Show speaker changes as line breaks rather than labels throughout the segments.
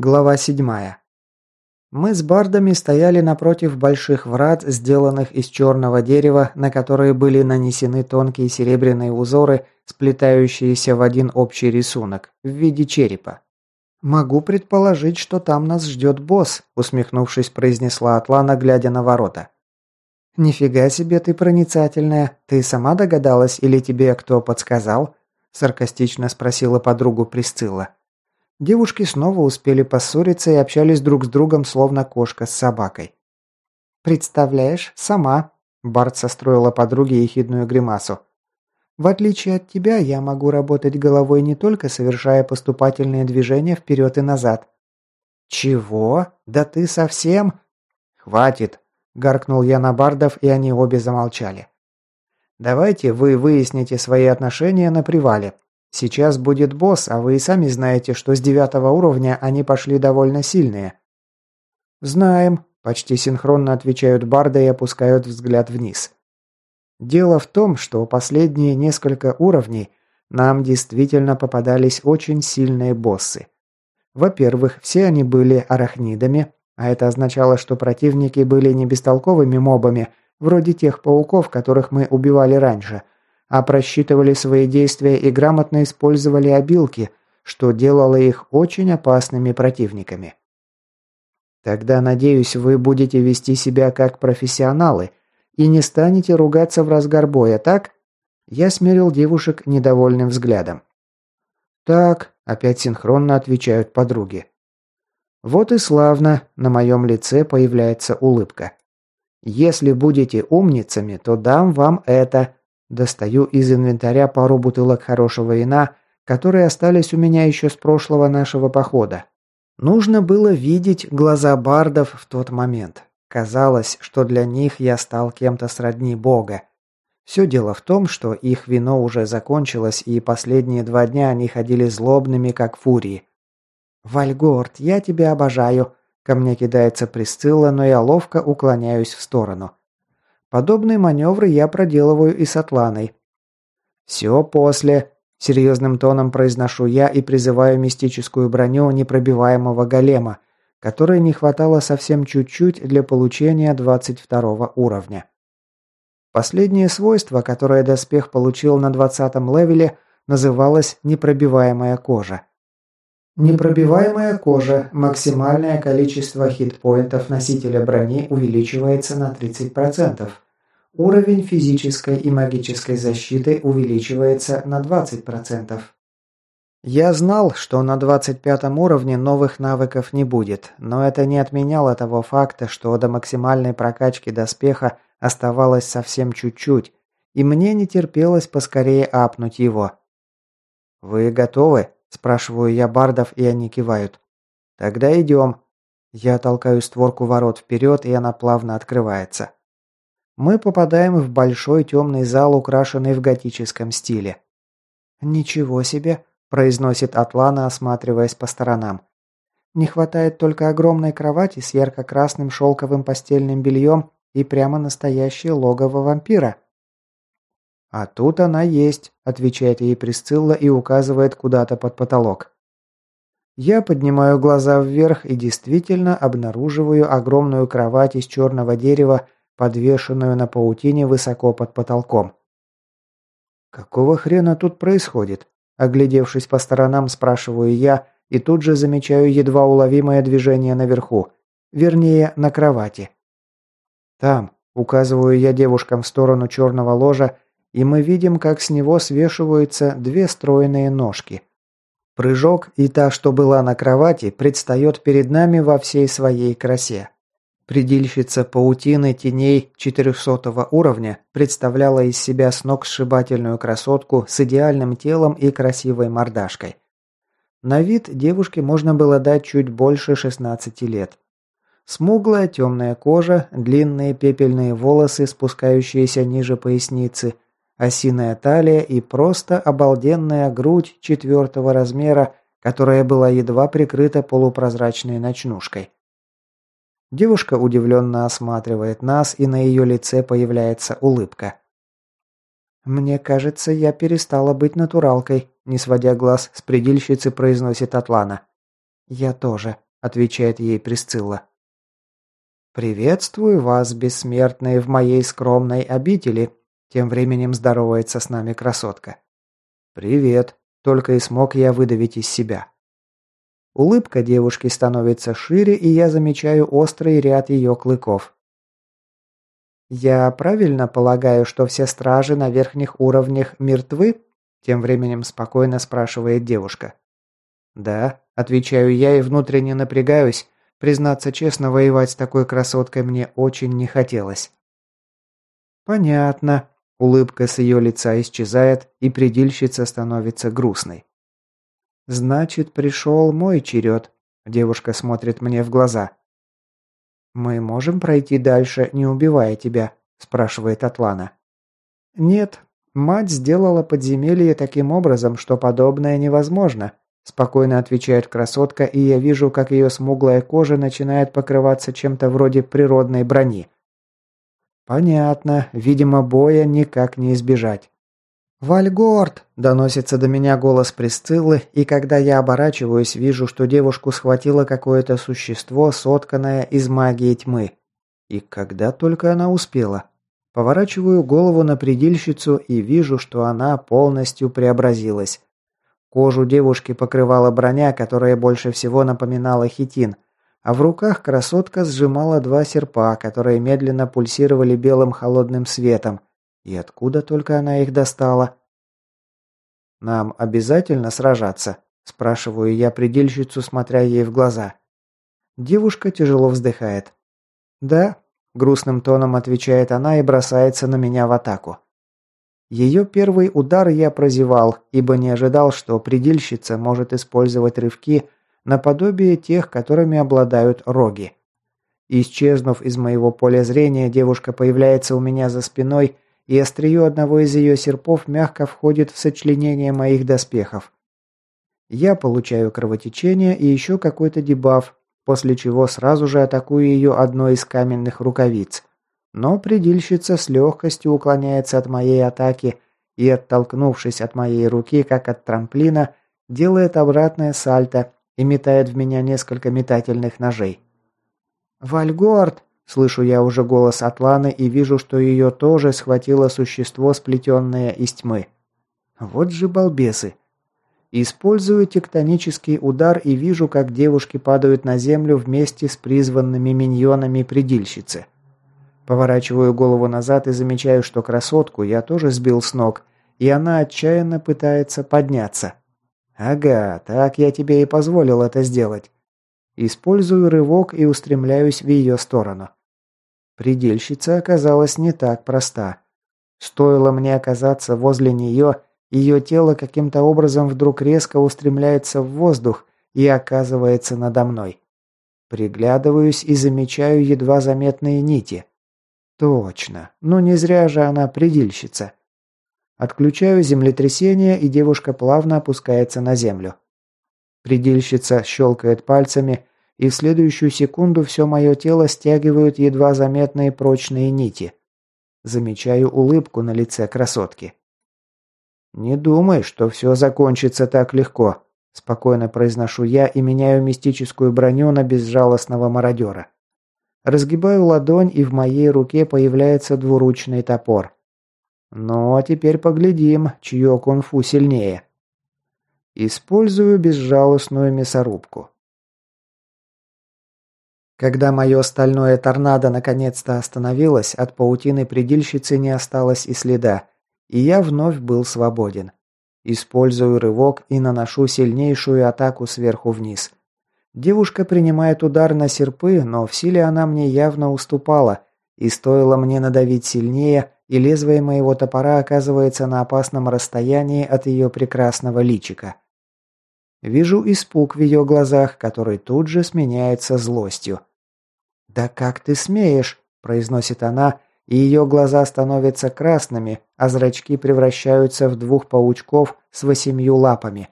Глава седьмая. Мы с бардами стояли напротив больших врат, сделанных из черного дерева, на которые были нанесены тонкие серебряные узоры, сплетающиеся в один общий рисунок, в виде черепа. «Могу предположить, что там нас ждет босс», усмехнувшись, произнесла Атлана, глядя на ворота. «Нифига себе ты проницательная. Ты сама догадалась или тебе кто подсказал?» саркастично спросила подругу Присцилла. Девушки снова успели поссориться и общались друг с другом, словно кошка с собакой. «Представляешь, сама», – Барт состроила подруге ехидную гримасу. «В отличие от тебя, я могу работать головой не только совершая поступательные движения вперед и назад». «Чего? Да ты совсем?» «Хватит», – гаркнул я на Бардов, и они обе замолчали. «Давайте вы выясните свои отношения на привале. Сейчас будет босс, а вы и сами знаете, что с девятого уровня они пошли довольно сильные». «Знаем», – почти синхронно отвечают Барда и опускают взгляд вниз. Дело в том, что последние несколько уровней нам действительно попадались очень сильные боссы. Во-первых, все они были арахнидами, а это означало, что противники были не бестолковыми мобами, вроде тех пауков, которых мы убивали раньше – а просчитывали свои действия и грамотно использовали обилки, что делало их очень опасными противниками. Тогда, надеюсь, вы будете вести себя как профессионалы и не станете ругаться в разгар боя, так? Я смерил девушек недовольным взглядом. Так, опять синхронно отвечают подруги. Вот и славно, на моем лице появляется улыбка. Если будете умницами, то дам вам это, Достаю из инвентаря пару бутылок хорошего вина, которые остались у меня еще с прошлого нашего похода. Нужно было видеть глаза бардов в тот момент. Казалось, что для них я стал кем-то сродни бога. Все дело в том, что их вино уже закончилось, и последние два дня они ходили злобными, как фурии. «Вальгорд, я тебя обожаю!» Ко мне кидается Присцилла, но я ловко уклоняюсь в сторону. Подобные маневры я проделываю и с Атланой. «Все после», – серьезным тоном произношу я и призываю мистическую броню непробиваемого голема, которой не хватало совсем чуть-чуть для получения 22 уровня. Последнее свойство, которое доспех получил на 20 левеле, называлось «непробиваемая кожа». Непробиваемая кожа. Максимальное количество хитпоинтов носителя брони увеличивается на 30%. Уровень физической и магической защиты увеличивается на 20%. Я знал, что на 25 уровне новых навыков не будет, но это не отменяло того факта, что до максимальной прокачки доспеха оставалось совсем чуть-чуть, и мне не терпелось поскорее апнуть его. «Вы готовы?» Спрашиваю я бардов, и они кивают. «Тогда идем». Я толкаю створку ворот вперед, и она плавно открывается. Мы попадаем в большой темный зал, украшенный в готическом стиле. «Ничего себе!» – произносит Атлана, осматриваясь по сторонам. «Не хватает только огромной кровати с ярко-красным шелковым постельным бельем и прямо настоящее логово вампира». «А тут она есть», – отвечает ей Присцилла и указывает куда-то под потолок. Я поднимаю глаза вверх и действительно обнаруживаю огромную кровать из черного дерева, подвешенную на паутине высоко под потолком. «Какого хрена тут происходит?» Оглядевшись по сторонам, спрашиваю я, и тут же замечаю едва уловимое движение наверху. Вернее, на кровати. «Там», – указываю я девушкам в сторону черного ложа, и мы видим, как с него свешиваются две стройные ножки. Прыжок и та, что была на кровати, предстает перед нами во всей своей красе. Предельщица паутины теней 400 уровня представляла из себя сногсшибательную красотку с идеальным телом и красивой мордашкой. На вид девушке можно было дать чуть больше 16 лет. Смуглая темная кожа, длинные пепельные волосы, спускающиеся ниже поясницы – осиная талия и просто обалденная грудь четвертого размера, которая была едва прикрыта полупрозрачной ночнушкой. Девушка удивленно осматривает нас, и на ее лице появляется улыбка. «Мне кажется, я перестала быть натуралкой», – не сводя глаз с предельщицы, произносит Атлана. «Я тоже», – отвечает ей Присцилла. «Приветствую вас, бессмертные, в моей скромной обители», – тем временем здоровается с нами красотка. «Привет», – только и смог я выдавить из себя. Улыбка девушки становится шире, и я замечаю острый ряд ее клыков. «Я правильно полагаю, что все стражи на верхних уровнях мертвы?» Тем временем спокойно спрашивает девушка. «Да», – отвечаю я и внутренне напрягаюсь. Признаться честно, воевать с такой красоткой мне очень не хотелось. «Понятно». Улыбка с ее лица исчезает, и предельщица становится грустной. «Значит, пришел мой черед», – девушка смотрит мне в глаза. «Мы можем пройти дальше, не убивая тебя?» – спрашивает Атлана. «Нет, мать сделала подземелье таким образом, что подобное невозможно», – спокойно отвечает красотка, и я вижу, как ее смуглая кожа начинает покрываться чем-то вроде природной брони. «Понятно, видимо, боя никак не избежать». «Вальгорд!» – доносится до меня голос Присциллы, и когда я оборачиваюсь, вижу, что девушку схватило какое-то существо, сотканное из магии тьмы. И когда только она успела. Поворачиваю голову на предельщицу и вижу, что она полностью преобразилась. Кожу девушки покрывала броня, которая больше всего напоминала хитин, а в руках красотка сжимала два серпа, которые медленно пульсировали белым холодным светом – и откуда только она их достала? «Нам обязательно сражаться?» – спрашиваю я предельщицу, смотря ей в глаза. Девушка тяжело вздыхает. «Да», – грустным тоном отвечает она и бросается на меня в атаку. Ее первый удар я прозевал, ибо не ожидал, что предельщица может использовать рывки наподобие тех, которыми обладают роги. Исчезнув из моего поля зрения, девушка появляется у меня за спиной и острие одного из ее серпов мягко входит в сочленение моих доспехов. Я получаю кровотечение и еще какой-то дебаф, после чего сразу же атакую ее одной из каменных рукавиц. Но предельщица с легкостью уклоняется от моей атаки и, оттолкнувшись от моей руки, как от трамплина, делает обратное сальто и метает в меня несколько метательных ножей. «Вальгорд!» Слышу я уже голос Атланы и вижу, что ее тоже схватило существо, сплетенное из тьмы. Вот же балбесы. Использую тектонический удар и вижу, как девушки падают на землю вместе с призванными миньонами предильщицы. Поворачиваю голову назад и замечаю, что красотку я тоже сбил с ног, и она отчаянно пытается подняться. Ага, так я тебе и позволил это сделать. Использую рывок и устремляюсь в ее сторону. Предельщица оказалась не так проста. Стоило мне оказаться возле нее, ее тело каким-то образом вдруг резко устремляется в воздух и оказывается надо мной. Приглядываюсь и замечаю едва заметные нити. Точно. Ну не зря же она предельщица. Отключаю землетрясение, и девушка плавно опускается на землю. Предельщица щелкает пальцами, и в следующую секунду все мое тело стягивают едва заметные прочные нити. Замечаю улыбку на лице красотки. «Не думай, что все закончится так легко», – спокойно произношу я и меняю мистическую броню на безжалостного мародера. Разгибаю ладонь, и в моей руке появляется двуручный топор. Ну, а теперь поглядим, чье кунг-фу сильнее. Использую безжалостную мясорубку. Когда мое стальное торнадо наконец-то остановилось, от паутины предельщицы не осталось и следа, и я вновь был свободен. Использую рывок и наношу сильнейшую атаку сверху вниз. Девушка принимает удар на серпы, но в силе она мне явно уступала, и стоило мне надавить сильнее, и лезвие моего топора оказывается на опасном расстоянии от ее прекрасного личика. Вижу испуг в ее глазах, который тут же сменяется злостью. «Да как ты смеешь?» – произносит она, и ее глаза становятся красными, а зрачки превращаются в двух паучков с восемью лапами.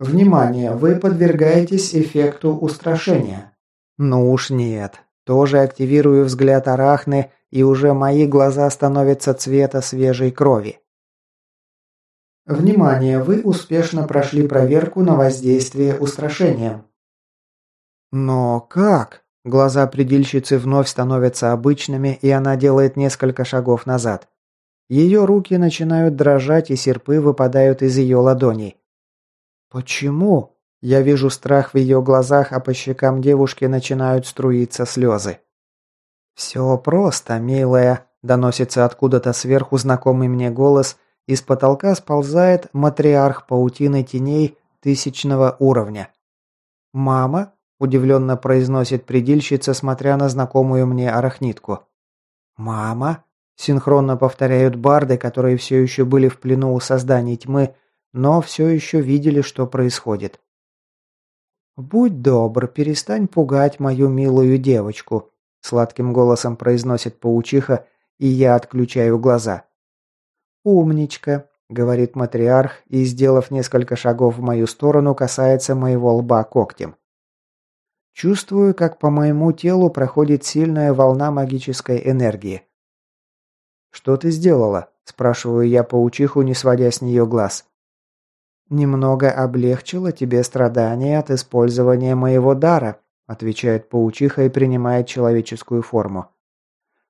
«Внимание! Вы подвергаетесь эффекту устрашения». «Ну уж нет. Тоже активирую взгляд арахны, и уже мои глаза становятся цвета свежей крови.
Внимание! Вы успешно прошли проверку на воздействие устрашением.
«Но как?» Глаза предельщицы вновь становятся обычными, и она делает несколько шагов назад. Ее руки начинают дрожать, и серпы выпадают из ее ладоней. «Почему?» Я вижу страх в ее глазах, а по щекам девушки начинают струиться слезы. «Все просто, милая», – доносится откуда-то сверху знакомый мне голос, из потолка сползает матриарх паутины теней тысячного уровня. «Мама?» – удивленно произносит предильщица, смотря на знакомую мне арахнитку. «Мама?» – синхронно повторяют барды, которые все еще были в плену у созданий тьмы, но все еще видели, что происходит. «Будь добр, перестань пугать мою милую девочку», – сладким голосом произносит паучиха, и я отключаю глаза. «Умничка», — говорит матриарх и, сделав несколько шагов в мою сторону, касается моего лба когтем. Чувствую, как по моему телу проходит сильная волна магической энергии. «Что ты сделала?» – спрашиваю я паучиху, не сводя с нее глаз. «Немного облегчило тебе страдания от использования моего дара», – отвечает паучиха и принимает человеческую форму.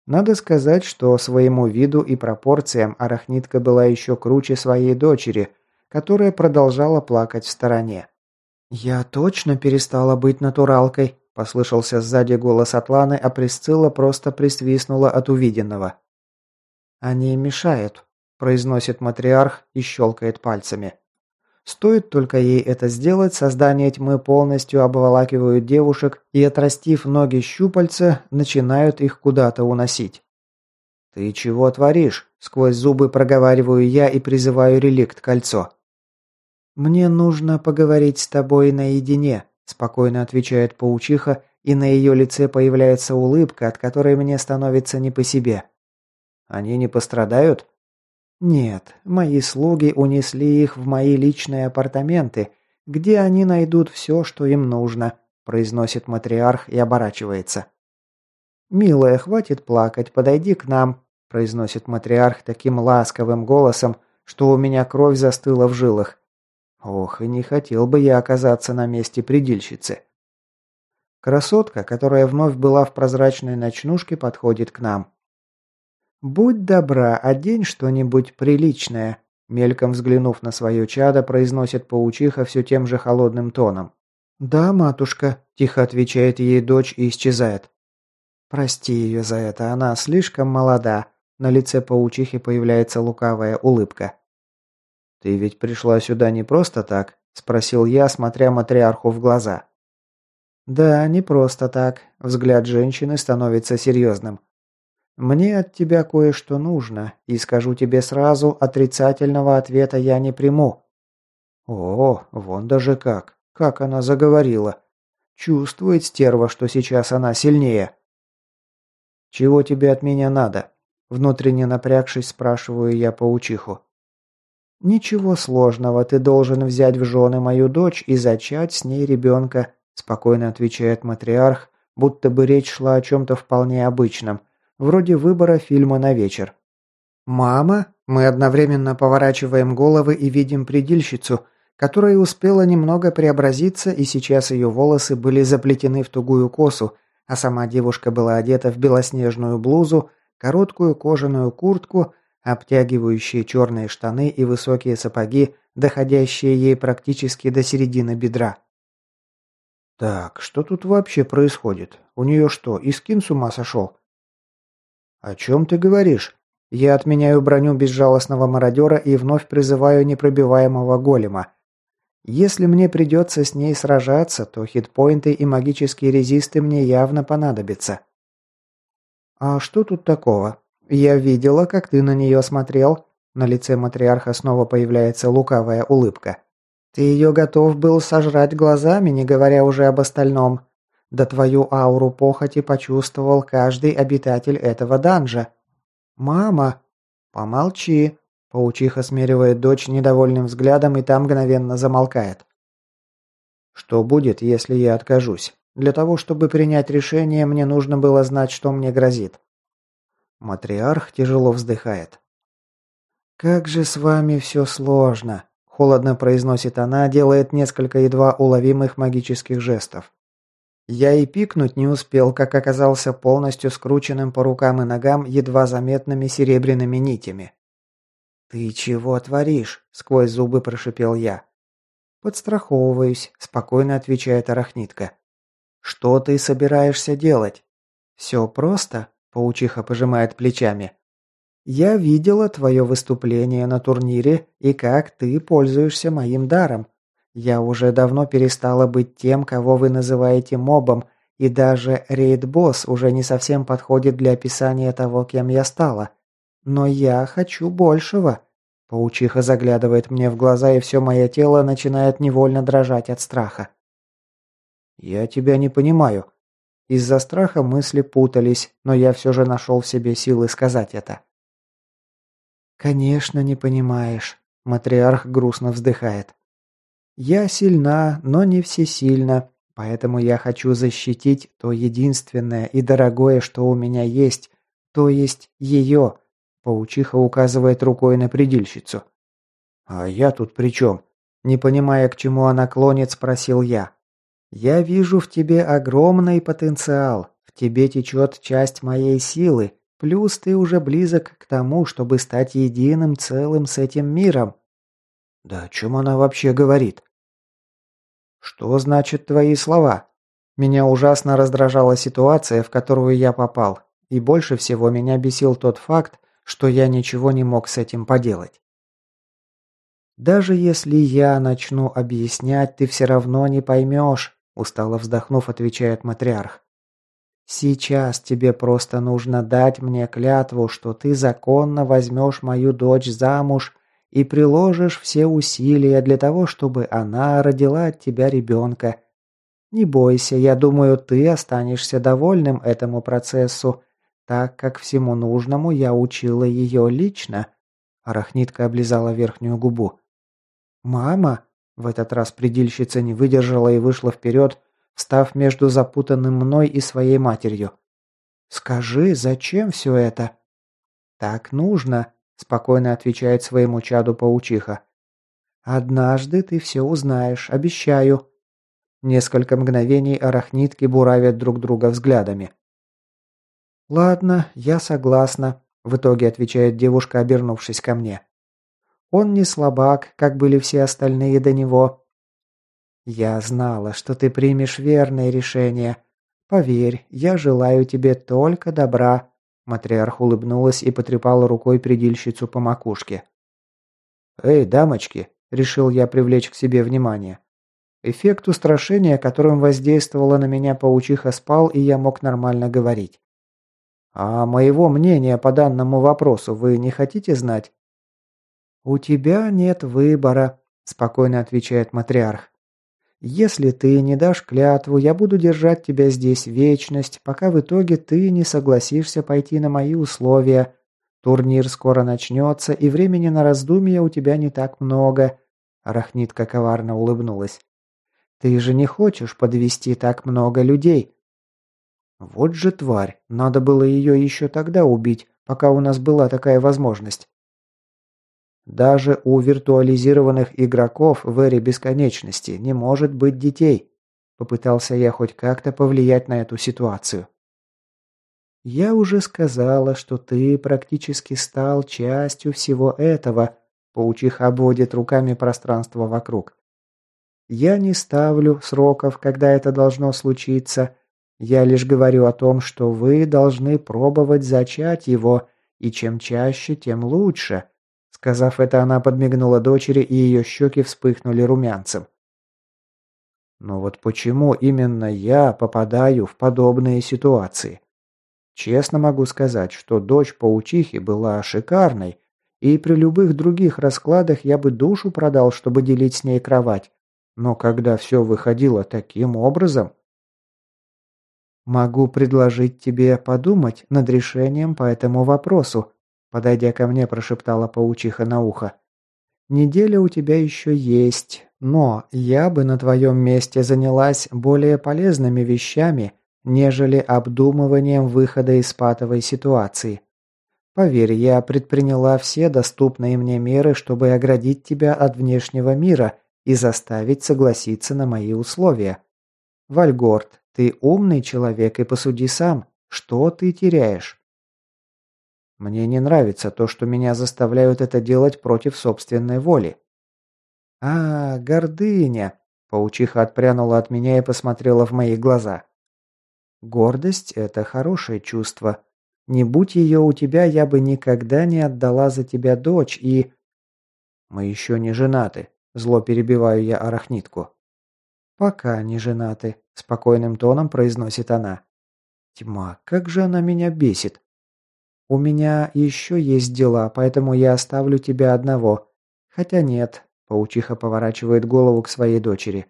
Надо сказать, что своему виду и пропорциям арахнитка была еще круче своей дочери, которая продолжала плакать в стороне. «Я точно перестала быть натуралкой», – послышался сзади голос Атланы, а Присцилла просто присвистнула от увиденного. «Они мешают», – произносит матриарх и щелкает пальцами. Стоит только ей это сделать, создание тьмы полностью обволакивают девушек и, отрастив ноги щупальца, начинают их куда-то уносить. «Ты чего творишь?» – сквозь зубы проговариваю я и призываю реликт кольцо. «Мне нужно поговорить с тобой наедине», – спокойно отвечает паучиха, и на ее лице появляется улыбка, от которой мне становится не по себе. «Они не пострадают?» Нет, мои слуги унесли их в мои личные апартаменты, где они найдут все, что им нужно, произносит матриарх и оборачивается. Милая, хватит плакать, подойди к нам, произносит матриарх таким ласковым голосом, что у меня кровь застыла в жилах. Ох, и не хотел бы я оказаться на месте предельщицы. Красотка, которая вновь была в прозрачной ночнушке, подходит к нам. «Будь добра, одень что-нибудь приличное», мельком взглянув на свое чадо, произносит паучиха все тем же холодным тоном. «Да, матушка», – тихо отвечает ей дочь и исчезает. «Прости ее за это, она слишком молода», – на лице паучихи появляется лукавая улыбка. «Ты ведь пришла сюда не просто так?» – спросил я, смотря матриарху в глаза. «Да, не просто так», – взгляд женщины становится серьезным. Мне от тебя кое-что нужно, и скажу тебе сразу, отрицательного ответа я не приму». О, вон даже как. Как она заговорила. Чувствует стерва, что сейчас она сильнее. «Чего тебе от меня надо?» Внутренне напрягшись, спрашиваю я паучиху. «Ничего сложного, ты должен взять в жены мою дочь и зачать с ней ребенка», спокойно отвечает матриарх, будто бы речь шла о чем-то вполне обычном – вроде выбора фильма на вечер. «Мама?» Мы одновременно поворачиваем головы и видим предельщицу, которая успела немного преобразиться, и сейчас ее волосы были заплетены в тугую косу, а сама девушка была одета в белоснежную блузу, короткую кожаную куртку, обтягивающие черные штаны и высокие сапоги, доходящие ей практически до середины бедра. Так, что тут вообще происходит? У нее что, и скин с ума сошел? «О чем ты говоришь?» Я отменяю броню безжалостного мародера и вновь призываю непробиваемого голема. Если мне придется с ней сражаться, то хитпоинты и магические резисты мне явно понадобятся. «А что тут такого? Я видела, как ты на нее смотрел». На лице матриарха снова появляется лукавая улыбка. «Ты ее готов был сожрать глазами, не говоря уже об остальном. Да твою ауру похоти почувствовал каждый обитатель этого данжа. Мама, помолчи. Паучиха смеривает дочь недовольным взглядом и там мгновенно замолкает. Что будет, если я откажусь? Для того, чтобы принять решение, мне нужно было знать, что мне грозит. Матриарх тяжело вздыхает. «Как же с вами все сложно!» – холодно произносит она, делает несколько едва уловимых магических жестов. Я и пикнуть не успел, как оказался полностью скрученным по рукам и ногам едва заметными серебряными нитями. «Ты чего творишь?» – сквозь зубы прошипел я. «Подстраховываюсь», – спокойно отвечает арахнитка. «Что ты собираешься делать?» «Все просто», – паучиха пожимает плечами. «Я видела твое выступление на турнире и как ты пользуешься моим даром. Я уже давно перестала быть тем, кого вы называете мобом, и даже рейд-босс уже не совсем подходит для описания того, кем я стала. Но я хочу большего. Паучиха заглядывает мне в глаза, и все мое тело начинает невольно дрожать от страха. Я тебя не понимаю. Из-за страха мысли путались, но я все же нашел в себе силы сказать это. Конечно, не понимаешь. Матриарх грустно вздыхает. Я сильна, но не всесильна, поэтому я хочу защитить то единственное и дорогое, что у меня есть, то есть ее. Паучиха указывает рукой на предельщицу. А я тут при чем? Не понимая, к чему она клонит, спросил я. Я вижу в тебе огромный потенциал. В тебе течет часть моей силы, плюс ты уже близок к тому, чтобы стать единым целым с этим миром. Да о чем она вообще говорит? Что значит твои слова? Меня ужасно раздражала ситуация, в которую я попал, и больше всего меня бесил тот факт, что я ничего не мог с этим поделать. «Даже если я начну объяснять, ты все равно не поймешь», устало вздохнув, отвечает матриарх. «Сейчас тебе просто нужно дать мне клятву, что ты законно возьмешь мою дочь замуж и приложишь все усилия для того, чтобы она родила от тебя ребенка. Не бойся, я думаю, ты останешься довольным этому процессу, так как всему нужному я учила ее лично». Арахнитка облизала верхнюю губу. «Мама!» В этот раз предельщица не выдержала и вышла вперед, встав между запутанным мной и своей матерью. «Скажи, зачем все это?» «Так нужно», спокойно отвечает своему чаду паучиха. Однажды ты все узнаешь, обещаю. Несколько мгновений арахнитки буравят друг друга взглядами. Ладно, я согласна, в итоге отвечает девушка, обернувшись ко мне. Он не слабак, как были все остальные до него. Я знала, что ты примешь верное решение. Поверь, я желаю тебе только добра. Матриарх улыбнулась и потрепала рукой предельщицу по макушке. «Эй, дамочки!» – решил я привлечь к себе внимание. Эффект устрашения, которым воздействовала на меня паучиха, спал, и я мог нормально говорить. «А моего мнения по данному вопросу вы не хотите знать?» «У тебя нет выбора», – спокойно отвечает матриарх. Если ты не дашь клятву, я буду держать тебя здесь вечность, пока в итоге ты не согласишься пойти на мои условия. Турнир скоро начнется, и времени на раздумья у тебя не так много. Арахнитка коварно улыбнулась. Ты же не хочешь подвести так много людей. Вот же тварь, надо было ее еще тогда убить, пока у нас была такая возможность. Даже у виртуализированных игроков в эре бесконечности не может быть детей. Попытался я хоть как-то повлиять на эту ситуацию. Я уже сказала, что ты практически стал частью всего этого. Паучиха обводит руками пространство вокруг. Я не ставлю сроков, когда это должно случиться. Я лишь говорю о том, что вы должны пробовать зачать его, и чем чаще, тем лучше. Сказав это, она подмигнула дочери, и ее щеки вспыхнули румянцем. Но вот почему именно я попадаю в подобные ситуации? Честно могу сказать, что дочь паучихи была шикарной, и при любых других раскладах я бы душу продал, чтобы делить с ней кровать. Но когда все выходило таким образом... Могу предложить тебе подумать над решением по этому вопросу, Подойдя ко мне, прошептала паучиха на ухо. «Неделя у тебя еще есть, но я бы на твоем месте занялась более полезными вещами, нежели обдумыванием выхода из патовой ситуации. Поверь, я предприняла все доступные мне меры, чтобы оградить тебя от внешнего мира и заставить согласиться на мои условия. Вальгорд, Ты умный человек и посуди сам, что ты теряешь? Мне не нравится то, что меня заставляют это делать против собственной воли. А, гордыня. Паучиха отпрянула от меня и посмотрела в мои глаза. Гордость – это хорошее чувство. Не будь ее у тебя, я бы никогда не отдала за тебя дочь и... Мы еще не женаты. Зло перебиваю я арахнитку. Пока не женаты, спокойным тоном произносит она. Тьма, как же она меня бесит. У меня еще есть дела, поэтому я оставлю тебя одного. Хотя нет, паучиха поворачивает голову к своей дочери.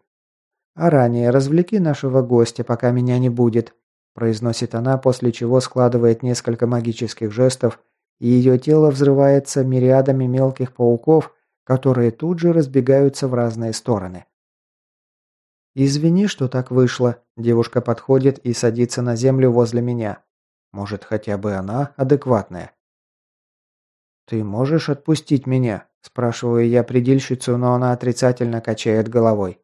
А ранее развлеки нашего гостя, пока меня не будет произносит она, после чего складывает несколько магических жестов, и ее тело взрывается мириадами мелких пауков, которые тут же разбегаются в разные стороны. «Извини, что так вышло», – девушка подходит и садится на землю возле меня. Может, хотя бы она адекватная. «Ты можешь отпустить меня?» – спрашиваю я предельщицу, но она отрицательно качает головой.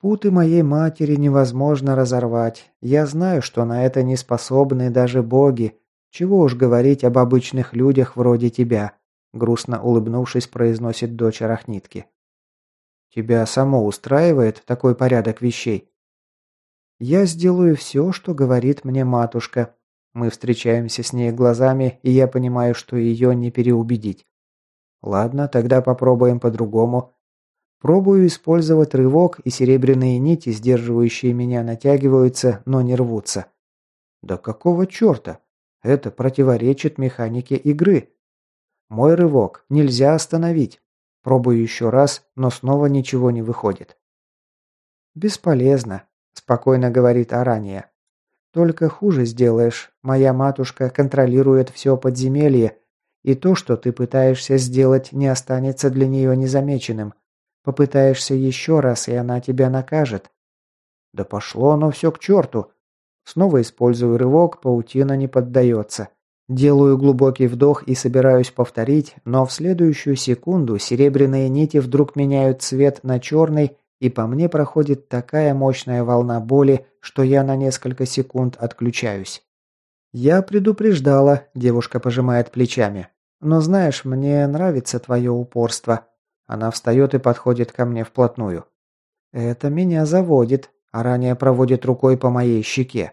Путы моей матери невозможно разорвать. Я знаю, что на это не способны даже боги. Чего уж говорить об обычных людях вроде тебя, грустно улыбнувшись, произносит дочь Арахнитки. Тебя само устраивает такой порядок вещей? Я сделаю все, что говорит мне матушка. Мы встречаемся с ней глазами, и я понимаю, что ее не переубедить. Ладно, тогда попробуем по-другому. Пробую использовать рывок, и серебряные нити, сдерживающие меня, натягиваются, но не рвутся. Да какого черта? Это противоречит механике игры. Мой рывок нельзя остановить. Пробую еще раз, но снова ничего не выходит. «Бесполезно», – спокойно говорит Арания. «Только хуже сделаешь. Моя матушка контролирует все подземелье, и то, что ты пытаешься сделать, не останется для нее незамеченным. Попытаешься еще раз, и она тебя накажет. Да пошло оно все к черту. Снова использую рывок, паутина не поддается. Делаю глубокий вдох и собираюсь повторить, но в следующую секунду серебряные нити вдруг меняют цвет на черный, и по мне проходит такая мощная волна боли, что я на несколько секунд отключаюсь. «Я предупреждала», – девушка пожимает плечами. «Но знаешь, мне нравится твое упорство. Она встает и подходит ко мне вплотную. Это меня заводит, а ранее проводит рукой по моей щеке.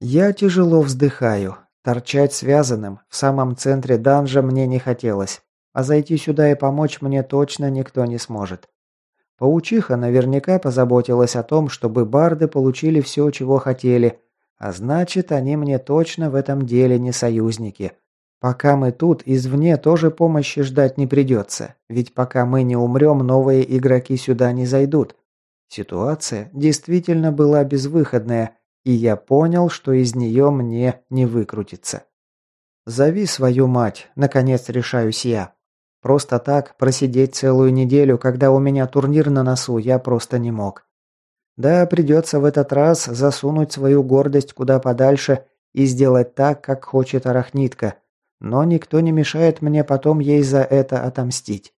Я тяжело вздыхаю. Торчать связанным в самом центре данжа мне не хотелось, а зайти сюда и помочь мне точно никто не сможет. Паучиха наверняка позаботилась о том, чтобы барды получили все, чего хотели, а значит, они мне точно в этом деле не союзники. Пока мы тут, извне тоже помощи ждать не придется, ведь пока мы не умрем, новые игроки сюда не зайдут. Ситуация действительно была безвыходная, и я понял, что из нее мне не выкрутиться. «Зови свою мать», – наконец решаюсь я. Просто так просидеть целую неделю, когда у меня турнир на носу, я просто не мог. Да, придется в этот раз засунуть свою гордость куда подальше и сделать так, как хочет арахнитка – но никто не мешает мне потом ей за это отомстить.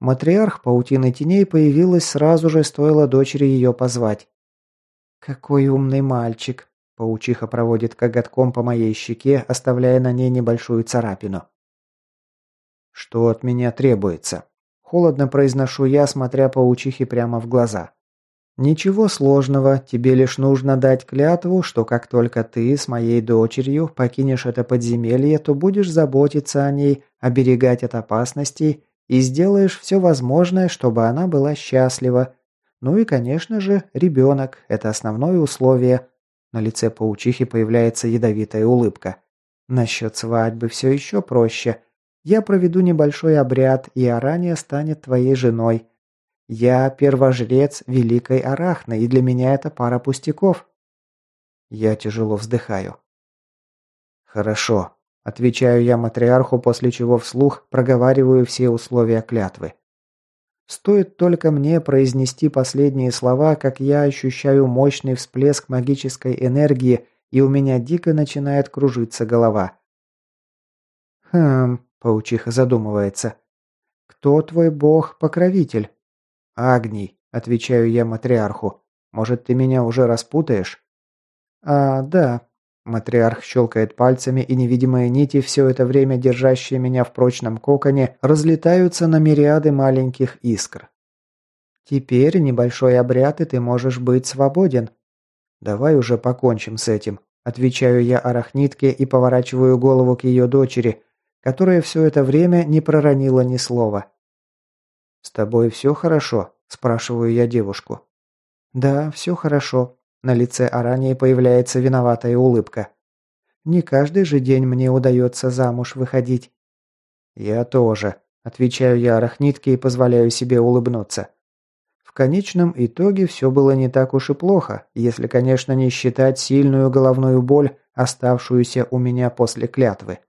Матриарх паутины теней появилась сразу же, стоило дочери ее позвать. «Какой умный мальчик!» Паучиха проводит коготком по моей щеке, оставляя на ней небольшую царапину. «Что от меня требуется?» Холодно произношу я, смотря паучихе прямо в глаза. «Ничего сложного, тебе лишь нужно дать клятву, что как только ты с моей дочерью покинешь это подземелье, то будешь заботиться о ней, оберегать от опасностей и сделаешь все возможное, чтобы она была счастлива. Ну и, конечно же, ребенок – это основное условие». На лице паучихи появляется ядовитая улыбка. «Насчет свадьбы все еще проще. Я проведу небольшой обряд, и Арания станет твоей женой». Я первожрец Великой Арахны, и для меня это пара пустяков. Я тяжело вздыхаю. Хорошо, отвечаю я матриарху, после чего вслух проговариваю все условия клятвы. Стоит только мне произнести последние слова, как я ощущаю мощный всплеск магической энергии, и у меня дико начинает кружиться голова. Хм, паучиха задумывается. Кто твой бог-покровитель? «Агний», – отвечаю я матриарху. Может, ты меня уже распутаешь?» «А, да». Матриарх щелкает пальцами, и невидимые нити, все это время держащие меня в прочном коконе, разлетаются на мириады маленьких искр. «Теперь небольшой обряд, и ты можешь быть свободен». «Давай уже покончим с этим», – отвечаю я арахнитке и поворачиваю голову к ее дочери, которая все это время не проронила ни слова. «С тобой все хорошо?» – спрашиваю я девушку. «Да, все хорошо». На лице Арании появляется виноватая улыбка. «Не каждый же день мне удается замуж выходить». «Я тоже», – отвечаю я арахнитке и позволяю себе улыбнуться. В конечном итоге все было не так уж и плохо, если, конечно, не считать сильную головную боль, оставшуюся у меня после клятвы.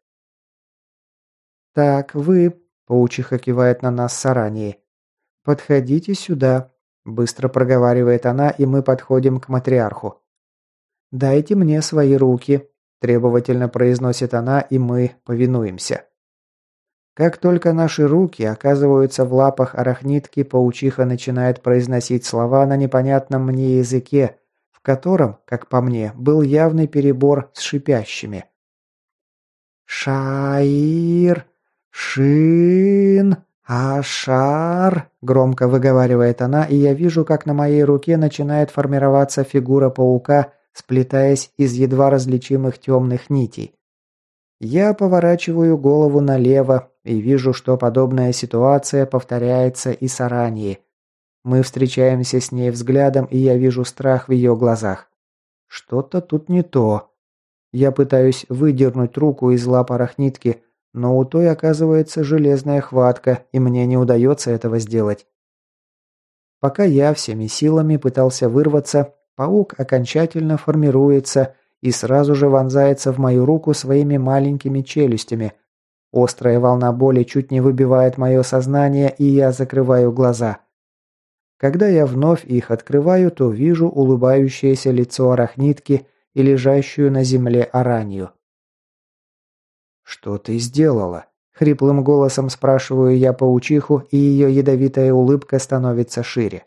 «Так, вы...» – паучиха кивает на нас с Аранией. «Подходите сюда. Быстро проговаривает она, и мы подходим к матриарху. «Дайте мне свои руки», – требовательно произносит она, и мы повинуемся. Как только наши руки оказываются в лапах арахнитки, паучиха начинает произносить слова на непонятном мне языке, в котором, как по мне, был явный перебор с шипящими. «Шаир! Шин!» «Ашар!» – громко выговаривает она, и я вижу, как на моей руке начинает формироваться фигура паука, сплетаясь из едва различимых темных нитей. Я поворачиваю голову налево и вижу, что подобная ситуация повторяется и с Араньей. Мы встречаемся с ней взглядом, и я вижу страх в ее глазах. Что-то тут не то. Я пытаюсь выдернуть руку из лап арахнитки, но у той оказывается железная хватка, и мне не удается этого сделать. Пока я всеми силами пытался вырваться, паук окончательно формируется и сразу же вонзается в мою руку своими маленькими челюстями. Острая волна боли чуть не выбивает мое сознание, и я закрываю глаза. Когда я вновь их открываю, то вижу улыбающееся лицо арахнитки и лежащую на земле аранью. «Что ты сделала?» Хриплым голосом спрашиваю я паучиху, и ее ядовитая улыбка становится шире.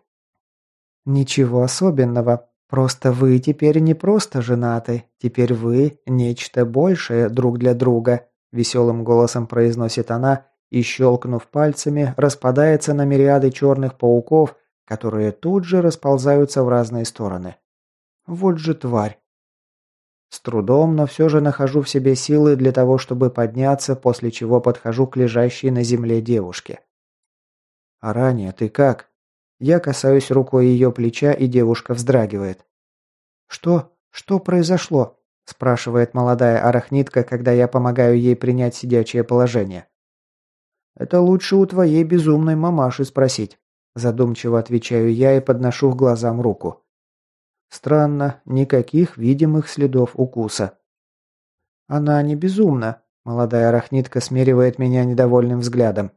«Ничего особенного. Просто вы теперь не просто женаты. Теперь вы – нечто большее друг для друга», – веселым голосом произносит она и, щелкнув пальцами, распадается на мириады черных пауков, которые тут же расползаются в разные стороны. Вот же тварь. С трудом, но все же нахожу в себе силы для того, чтобы подняться, после чего подхожу к лежащей на земле девушке. «Аранья, ты как?» Я касаюсь рукой ее плеча, и девушка вздрагивает. «Что? Что произошло?» – спрашивает молодая арахнитка, когда я помогаю ей принять сидячее положение. «Это лучше у твоей безумной мамаши спросить», – задумчиво отвечаю я и подношу к глазам руку. Странно, никаких видимых следов укуса. Она не безумна. Молодая арахнитка смеривает меня недовольным взглядом.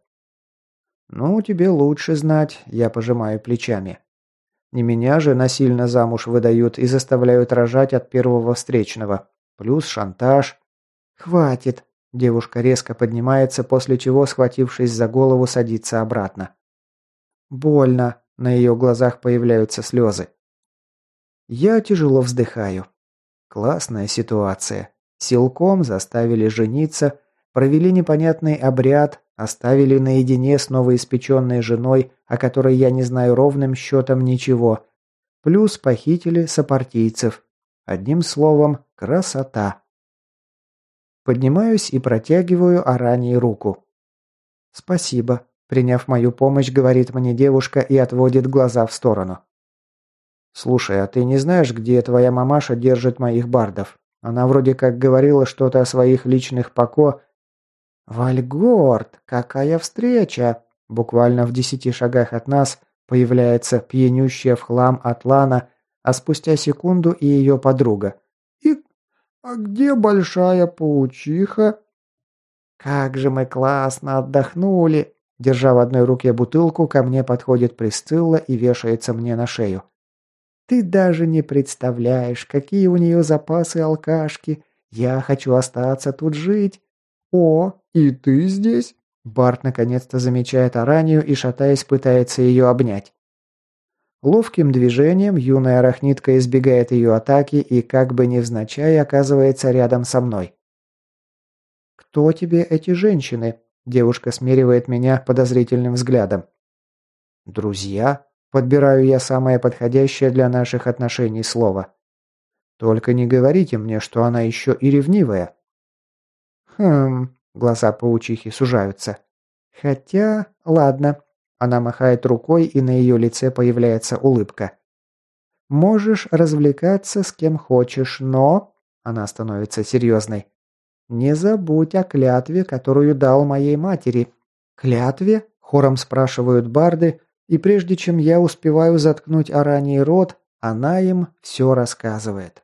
«Ну, тебе лучше знать», – я пожимаю плечами. Не меня же насильно замуж выдают и заставляют рожать от первого встречного. Плюс шантаж. «Хватит!» – девушка резко поднимается, после чего, схватившись за голову, садится обратно. «Больно!» – на ее глазах появляются слезы. Я тяжело вздыхаю. Классная ситуация. Силком заставили жениться, провели непонятный обряд, оставили наедине с новоиспеченной женой, о которой я не знаю ровным счетом ничего. Плюс похитили сопартийцев. Одним словом, красота. Поднимаюсь и протягиваю Арании руку. «Спасибо», – приняв мою помощь, говорит мне девушка и отводит глаза в сторону. «Слушай, а ты не знаешь, где твоя мамаша держит моих бардов? Она вроде как говорила что-то о своих личных поко...» «Вальгорд, какая встреча!» Буквально в десяти шагах от нас появляется пьянющая в хлам Атлана, а спустя секунду и ее подруга. «И... а где большая паучиха?» «Как же мы классно отдохнули!» Держа в одной руке бутылку, ко мне подходит Присцилла и вешается мне на шею. Ты даже не представляешь, какие у нее запасы алкашки. Я хочу остаться тут жить. О, и ты здесь? Барт наконец-то замечает Аранию и, шатаясь, пытается ее обнять. Ловким движением юная арахнитка избегает ее атаки и как бы невзначай оказывается рядом со мной. «Кто тебе эти женщины?» Девушка смеривает меня подозрительным взглядом. «Друзья?» Подбираю я самое подходящее для наших отношений слово. «Только не говорите мне, что она еще и ревнивая». «Хм...» Глаза паучихи сужаются. «Хотя... Ладно». Она махает рукой, и на ее лице появляется улыбка. «Можешь развлекаться с кем хочешь, но...» Она становится серьезной. «Не забудь о клятве, которую дал моей матери». «Клятве?» – хором спрашивают барды, и прежде чем я успеваю заткнуть Арании рот, она им все рассказывает.